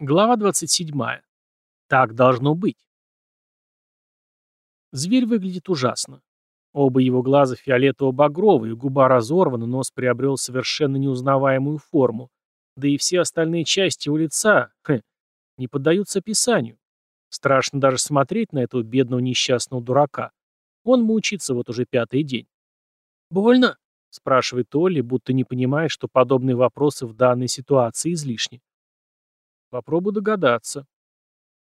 Глава 27. Так должно быть. Зверь выглядит ужасно. Оба его глаза фиолетово-багровые, губа разорвана, нос приобрел совершенно неузнаваемую форму. Да и все остальные части его лица, хе, не поддаются описанию. Страшно даже смотреть на этого бедного несчастного дурака. Он мучится вот уже пятый день. «Больно?» — спрашивает Олли, будто не понимая, что подобные вопросы в данной ситуации излишни. Попробуй догадаться.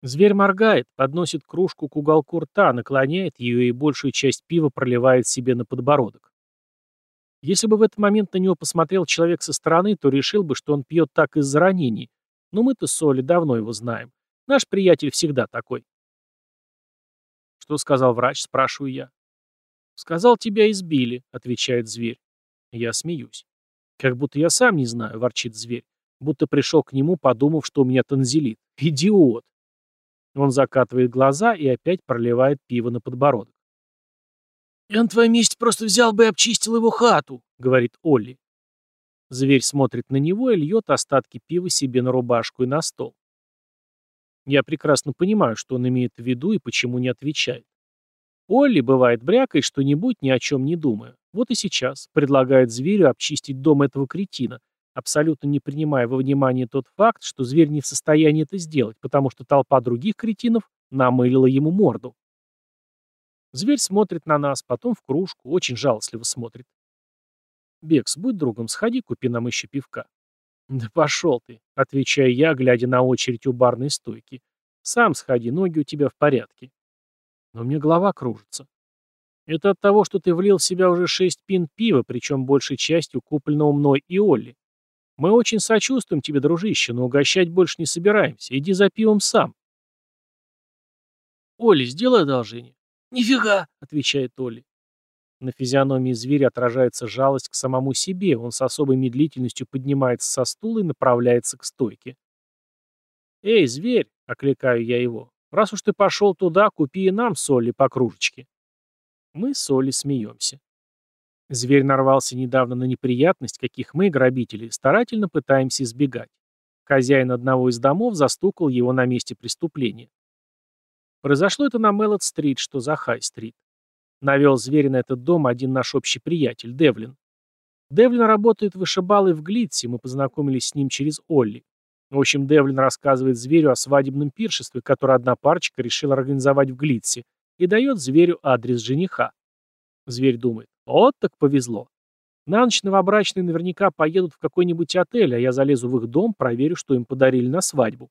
Зверь моргает, подносит кружку к уголку рта, наклоняет ее и большую часть пива проливает себе на подбородок. Если бы в этот момент на него посмотрел человек со стороны, то решил бы, что он пьет так из-за ранений. Но мы-то с Олей давно его знаем. Наш приятель всегда такой. «Что сказал врач?» – спрашиваю я. «Сказал, тебя избили», – отвечает зверь. Я смеюсь. «Как будто я сам не знаю», – ворчит зверь будто пришел к нему, подумав, что у меня танзелит. Идиот! Он закатывает глаза и опять проливает пиво на подбородок. «Я на твоем месте просто взял бы и обчистил его хату», — говорит Олли. Зверь смотрит на него и льет остатки пива себе на рубашку и на стол. Я прекрасно понимаю, что он имеет в виду и почему не отвечает. Олли, бывает, брякает что-нибудь, ни о чем не думая. Вот и сейчас предлагает зверю обчистить дом этого кретина, абсолютно не принимая во внимание тот факт, что зверь не в состоянии это сделать, потому что толпа других кретинов намылила ему морду. Зверь смотрит на нас, потом в кружку, очень жалостливо смотрит. «Бекс, будь другом, сходи, купи нам еще пивка». «Да пошел ты», — отвечаю я, глядя на очередь у барной стойки. «Сам сходи, ноги у тебя в порядке». Но мне голова кружится. Это от того, что ты влил в себя уже шесть пин пива, причем большей частью купленного мной и Олли. Мы очень сочувствуем тебе, дружище, но угощать больше не собираемся. Иди за пивом сам. Оли, сделай одолжение. Нифига, отвечает Оли. На физиономии зверя отражается жалость к самому себе. Он с особой медлительностью поднимается со стула и направляется к стойке. «Эй, зверь!» — окликаю я его. «Раз уж ты пошел туда, купи и нам соли по кружечке». Мы с Олей смеемся. Зверь нарвался недавно на неприятность, каких мы, грабители, старательно пытаемся избегать. Хозяин одного из домов застукал его на месте преступления. Произошло это на Меллот-стрит, что за Хай-стрит. Навел зверя на этот дом один наш общий приятель, Девлин. Девлин работает вышибалой в Глитсе, мы познакомились с ним через Олли. В общем, Девлин рассказывает зверю о свадебном пиршестве, которое одна парочка решила организовать в Глитсе, и дает зверю адрес жениха. Зверь думает, вот так повезло. На ночь новобрачные наверняка поедут в какой-нибудь отель, а я залезу в их дом, проверю, что им подарили на свадьбу.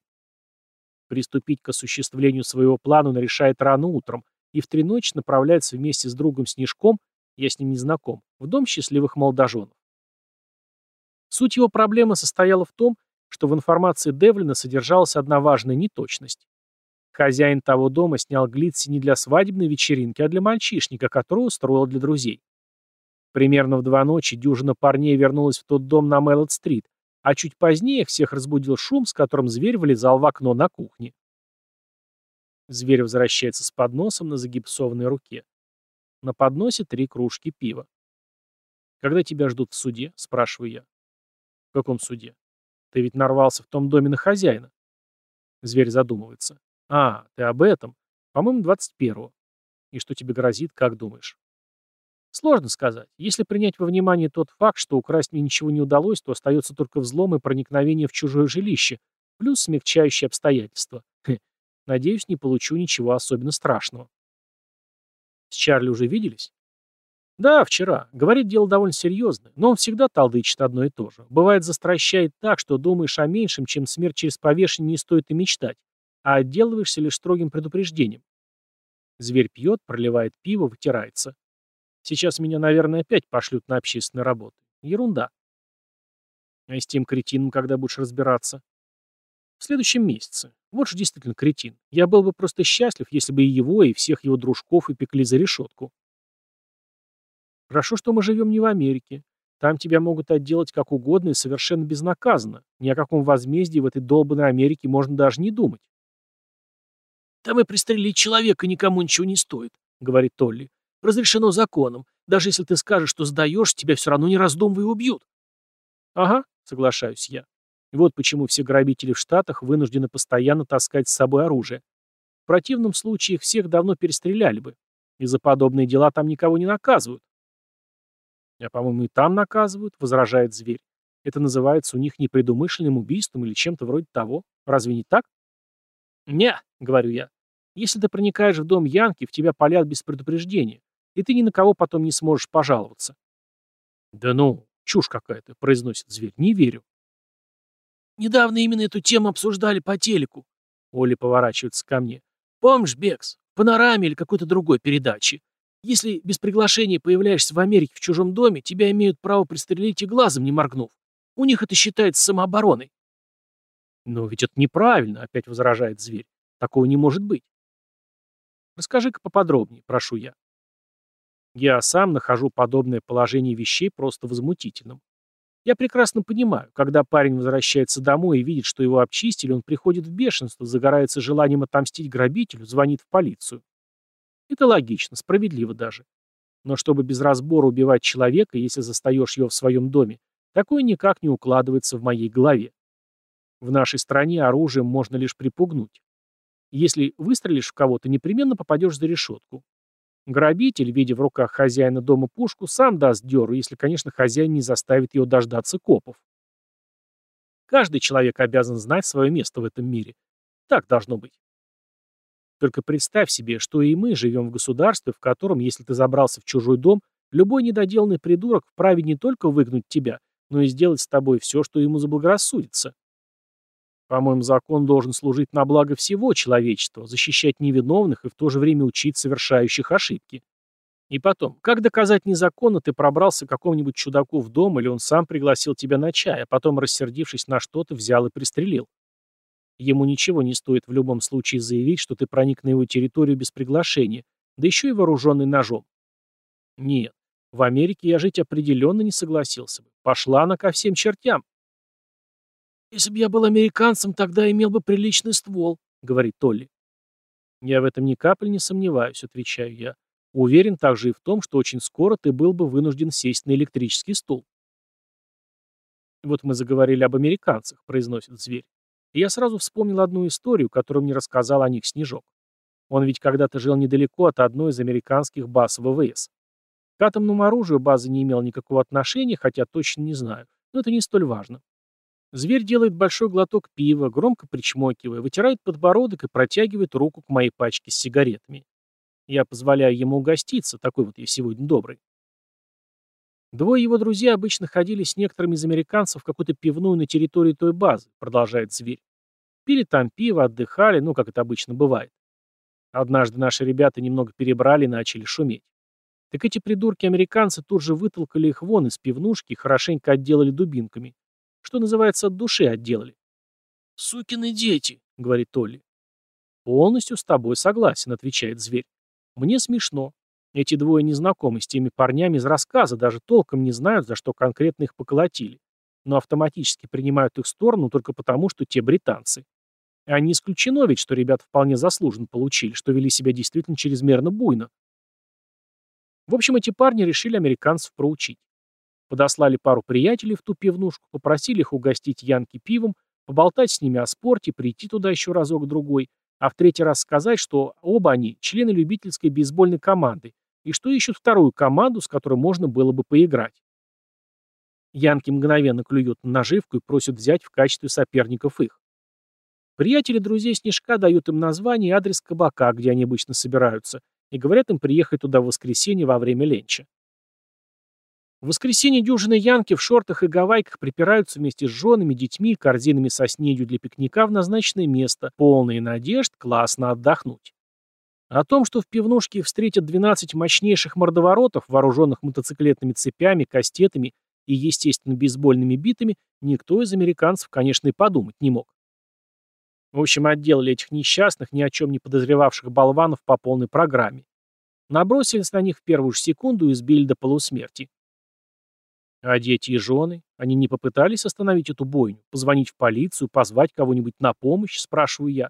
Приступить к осуществлению своего плана он решает рано утром и в три ночи направляется вместе с другом Снежком, я с ним не знаком, в дом счастливых молодоженов. Суть его проблемы состояла в том, что в информации Девлина содержалась одна важная неточность. Хозяин того дома снял Глитси не для свадебной вечеринки, а для мальчишника, которого устроил для друзей. Примерно в два ночи дюжина парней вернулась в тот дом на Мэллот-стрит, а чуть позднее всех разбудил шум, с которым зверь вылезал в окно на кухне. Зверь возвращается с подносом на загипсованной руке. На подносе три кружки пива. «Когда тебя ждут в суде?» – спрашиваю я. «В каком суде? Ты ведь нарвался в том доме на хозяина». Зверь задумывается. «А, ты об этом? По-моему, 21-го. И что тебе грозит, как думаешь?» Сложно сказать. Если принять во внимание тот факт, что украсть мне ничего не удалось, то остается только взлом и проникновение в чужое жилище, плюс смягчающие обстоятельства. Хе. Надеюсь, не получу ничего особенно страшного. С Чарли уже виделись? Да, вчера. Говорит, дело довольно серьезное, но он всегда талдычит одно и то же. Бывает, застращает так, что думаешь о меньшем, чем смерть через повешение не стоит и мечтать, а отделываешься лишь строгим предупреждением. Зверь пьет, проливает пиво, вытирается. Сейчас меня, наверное, опять пошлют на общественные работы. Ерунда. А с тем кретином когда будешь разбираться? В следующем месяце. Вот же действительно кретин. Я был бы просто счастлив, если бы и его, и всех его дружков упекли за решетку. Хорошо, что мы живем не в Америке. Там тебя могут отделать как угодно и совершенно безнаказанно. Ни о каком возмездии в этой долбанной Америке можно даже не думать. «Там и пристрелить человека никому ничего не стоит», — говорит Толли. Разрешено законом. Даже если ты скажешь, что сдаешь, тебя все равно не раздумывая убьют. Ага, соглашаюсь я. Вот почему все грабители в Штатах вынуждены постоянно таскать с собой оружие. В противном случае их всех давно перестреляли бы. И за подобные дела там никого не наказывают. А, по-моему, и там наказывают, возражает зверь. Это называется у них непредумышленным убийством или чем-то вроде того. Разве не так? Не, говорю я. Если ты проникаешь в дом Янки, в тебя палят без предупреждения, и ты ни на кого потом не сможешь пожаловаться. Да ну, чушь какая-то, произносит зверь. Не верю. Недавно именно эту тему обсуждали по телеку. Оля поворачивается ко мне. Помнишь, Бекс, панораме или какой-то другой передаче? Если без приглашения появляешься в Америке в чужом доме, тебя имеют право пристрелить и глазом не моргнув. У них это считается самообороной. Но ведь это неправильно, опять возражает зверь. Такого не может быть. Расскажи-ка поподробнее, прошу я. Я сам нахожу подобное положение вещей просто возмутительным. Я прекрасно понимаю, когда парень возвращается домой и видит, что его обчистили, он приходит в бешенство, загорается желанием отомстить грабителю, звонит в полицию. Это логично, справедливо даже. Но чтобы без разбора убивать человека, если застаешь его в своем доме, такое никак не укладывается в моей голове. В нашей стране оружием можно лишь припугнуть. Если выстрелишь в кого-то, непременно попадешь за решетку. Грабитель, видя в руках хозяина дома пушку, сам даст дёру, если, конечно, хозяин не заставит его дождаться копов. Каждый человек обязан знать свое место в этом мире. Так должно быть. Только представь себе, что и мы живем в государстве, в котором, если ты забрался в чужой дом, любой недоделанный придурок вправе не только выгнуть тебя, но и сделать с тобой все, что ему заблагорассудится. По-моему, закон должен служить на благо всего человечества, защищать невиновных и в то же время учить совершающих ошибки. И потом, как доказать незаконно ты пробрался к какому-нибудь чудаку в дом или он сам пригласил тебя на чай, а потом, рассердившись на что-то, взял и пристрелил? Ему ничего не стоит в любом случае заявить, что ты проник на его территорию без приглашения, да еще и вооруженный ножом. Нет, в Америке я жить определенно не согласился бы. Пошла она ко всем чертям. «Если бы я был американцем, тогда имел бы приличный ствол», — говорит Толли. «Я в этом ни капли не сомневаюсь», — отвечаю я. «Уверен также и в том, что очень скоро ты был бы вынужден сесть на электрический стул». «Вот мы заговорили об американцах», — произносит зверь. И я сразу вспомнил одну историю, которую мне рассказал о них Снежок. Он ведь когда-то жил недалеко от одной из американских баз ВВС. К атомному оружию база не имела никакого отношения, хотя точно не знаю. Но это не столь важно. Зверь делает большой глоток пива, громко причмокивая, вытирает подбородок и протягивает руку к моей пачке с сигаретами. Я позволяю ему угоститься, такой вот я сегодня добрый. Двое его друзей обычно ходили с некоторыми из американцев в какую-то пивную на территории той базы, продолжает зверь. Пили там пиво, отдыхали, ну, как это обычно бывает. Однажды наши ребята немного перебрали и начали шуметь. Так эти придурки-американцы тут же вытолкали их вон из пивнушки и хорошенько отделали дубинками. Что называется, от души отделали. «Сукины дети», — говорит Толли. «Полностью с тобой согласен», — отвечает зверь. «Мне смешно. Эти двое не с теми парнями из рассказа, даже толком не знают, за что конкретно их поколотили, но автоматически принимают их сторону только потому, что те британцы. А не исключено ведь, что ребят вполне заслуженно получили, что вели себя действительно чрезмерно буйно. В общем, эти парни решили американцев проучить. Подослали пару приятелей в ту пивнушку, попросили их угостить Янки пивом, поболтать с ними о спорте, прийти туда еще разок-другой, а в третий раз сказать, что оба они члены любительской бейсбольной команды, и что ищут вторую команду, с которой можно было бы поиграть. Янки мгновенно клюют на наживку и просят взять в качестве соперников их. Приятели друзей Снежка дают им название и адрес кабака, где они обычно собираются, и говорят им приехать туда в воскресенье во время ленча. В воскресенье дюжины янки в шортах и гавайках припираются вместе с женами, детьми и корзинами со снедью для пикника в назначенное место, полные надежд классно отдохнуть. О том, что в пивнушке встретят 12 мощнейших мордоворотов, вооруженных мотоциклетными цепями, кастетами и, естественно, бейсбольными битами, никто из американцев, конечно, и подумать не мог. В общем, отделали этих несчастных, ни о чем не подозревавших болванов по полной программе. Набросились на них в первую же секунду и сбили до полусмерти. А дети и жены? Они не попытались остановить эту бойню? Позвонить в полицию, позвать кого-нибудь на помощь, спрашиваю я.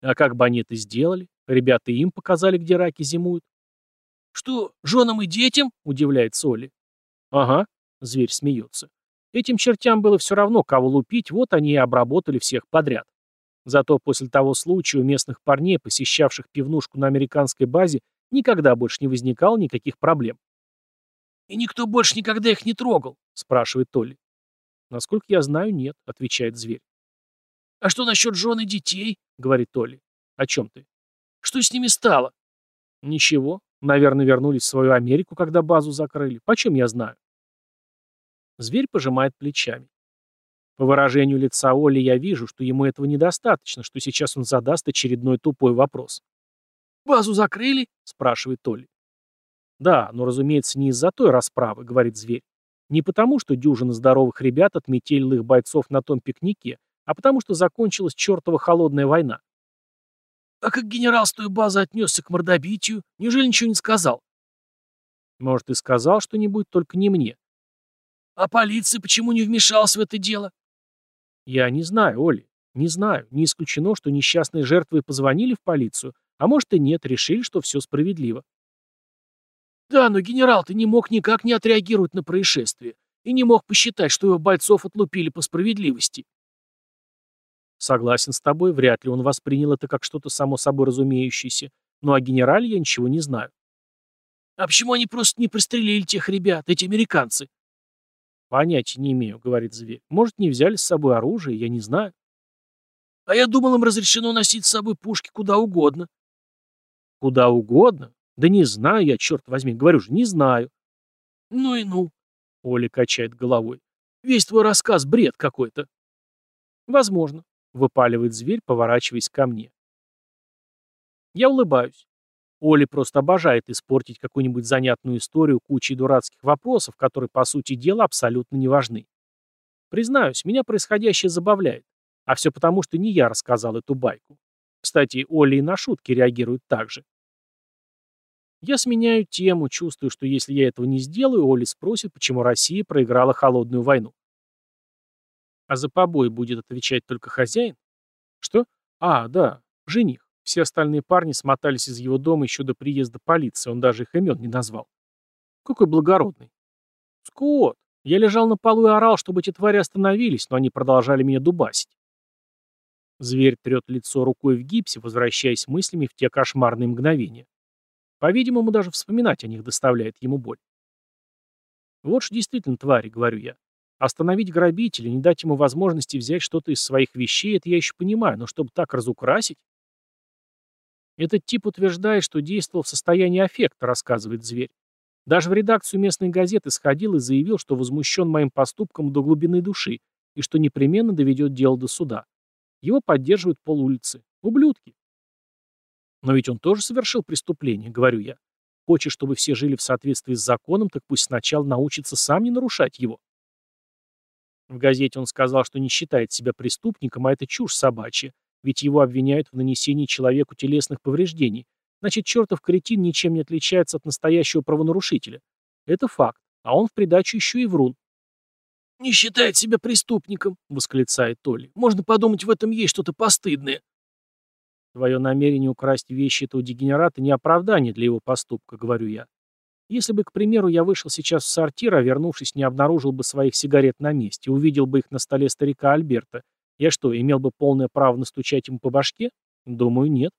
А как бы они это сделали? Ребята им показали, где раки зимуют. Что, женам и детям? Удивляется Оли. Ага, зверь смеется. Этим чертям было все равно, кого лупить, вот они и обработали всех подряд. Зато после того случая у местных парней, посещавших пивнушку на американской базе, никогда больше не возникало никаких проблем. «И никто больше никогда их не трогал?» — спрашивает Толли. «Насколько я знаю, нет», — отвечает зверь. «А что насчет жен и детей?» — говорит Толли. «О чем ты?» «Что с ними стало?» «Ничего. Наверное, вернулись в свою Америку, когда базу закрыли. Почем я знаю?» Зверь пожимает плечами. По выражению лица Оли я вижу, что ему этого недостаточно, что сейчас он задаст очередной тупой вопрос. «Базу закрыли?» — спрашивает Толли. «Да, но, разумеется, не из-за той расправы», — говорит зверь. «Не потому, что дюжина здоровых ребят отметили их бойцов на том пикнике, а потому, что закончилась чертова холодная война». «А как генерал с той базы отнесся к мордобитию? Неужели ничего не сказал?» «Может, и сказал что-нибудь, только не мне». «А полиция почему не вмешалась в это дело?» «Я не знаю, Оли, не знаю. Не исключено, что несчастные жертвы позвонили в полицию, а может и нет, решили, что все справедливо». «Да, но генерал ты не мог никак не отреагировать на происшествие и не мог посчитать, что его бойцов отлупили по справедливости». Согласен с тобой, вряд ли он воспринял это как что-то само собой разумеющееся. Ну о генерале я ничего не знаю. А почему они просто не пристрелили тех ребят, эти американцы? Понятия не имею, говорит зверь. Может, не взяли с собой оружие, я не знаю. А я думал, им разрешено носить с собой пушки куда угодно. Куда угодно? Да не знаю я, черт возьми, говорю же, не знаю. Ну и ну, Оля качает головой. Весь твой рассказ бред какой-то. Возможно. — выпаливает зверь, поворачиваясь ко мне. Я улыбаюсь. Оля просто обожает испортить какую-нибудь занятную историю кучей дурацких вопросов, которые, по сути дела, абсолютно не важны. Признаюсь, меня происходящее забавляет. А все потому, что не я рассказал эту байку. Кстати, Оля и на шутки реагирует так же. Я сменяю тему, чувствую, что если я этого не сделаю, Оля спросит, почему Россия проиграла холодную войну. А за побои будет отвечать только хозяин? Что? А, да, жених. Все остальные парни смотались из его дома еще до приезда полиции, он даже их имен не назвал. Какой благородный. Скот. Я лежал на полу и орал, чтобы эти твари остановились, но они продолжали меня дубасить. Зверь трет лицо рукой в гипсе, возвращаясь мыслями в те кошмарные мгновения. По-видимому, даже вспоминать о них доставляет ему боль. Вот ж действительно твари, говорю я. Остановить грабителя, не дать ему возможности взять что-то из своих вещей, это я еще понимаю, но чтобы так разукрасить... Этот тип утверждает, что действовал в состоянии аффекта, рассказывает зверь. Даже в редакцию местной газеты сходил и заявил, что возмущен моим поступком до глубины души и что непременно доведет дело до суда. Его поддерживают полулицы. Ублюдки. Но ведь он тоже совершил преступление, говорю я. Хочешь, чтобы все жили в соответствии с законом, так пусть сначала научится сам не нарушать его. В газете он сказал, что не считает себя преступником, а это чушь собачья, ведь его обвиняют в нанесении человеку телесных повреждений. Значит, чертов кретин ничем не отличается от настоящего правонарушителя. Это факт, а он в придачу еще и врун. «Не считает себя преступником», — восклицает Толли. «Можно подумать, в этом есть что-то постыдное». «Твое намерение украсть вещи этого дегенерата не оправдание для его поступка», — говорю я. Если бы, к примеру, я вышел сейчас в сортир, а вернувшись, не обнаружил бы своих сигарет на месте, увидел бы их на столе старика Альберта, я что, имел бы полное право настучать ему по башке? Думаю, нет.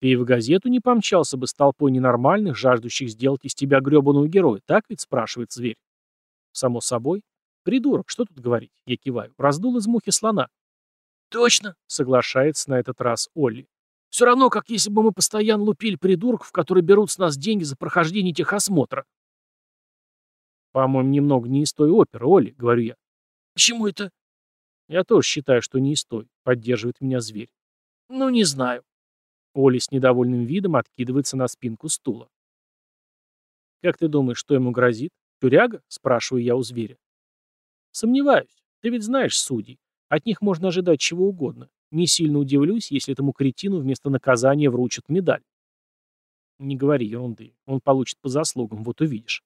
Ты в газету не помчался бы с толпой ненормальных, жаждущих сделать из тебя гребаного героя, так ведь, спрашивает зверь. Само собой. Придурок, что тут говорить? Я киваю. Раздул из мухи слона. Точно, соглашается на этот раз Олли. Все равно, как если бы мы постоянно лупили придурков, которые берут с нас деньги за прохождение техосмотра. По-моему, немного не из той оперы, Оли, говорю я. Почему это? Я тоже считаю, что не из той, поддерживает меня зверь. Ну, не знаю. Оли с недовольным видом откидывается на спинку стула. «Как ты думаешь, что ему грозит? Тюряга?» – спрашиваю я у зверя. «Сомневаюсь. Ты ведь знаешь судей. От них можно ожидать чего угодно. Не сильно удивлюсь, если этому кретину вместо наказания вручат медаль. Не говори ерунды. Он получит по заслугам, вот увидишь.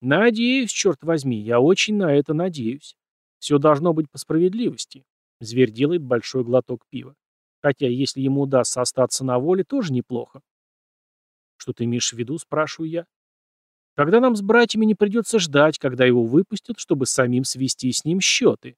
Надеюсь, черт возьми, я очень на это надеюсь. Все должно быть по справедливости. Зверь делает большой глоток пива. Хотя, если ему удастся остаться на воле, тоже неплохо. Что ты имеешь в виду, спрашиваю я. Тогда нам с братьями не придется ждать, когда его выпустят, чтобы самим свести с ним счеты.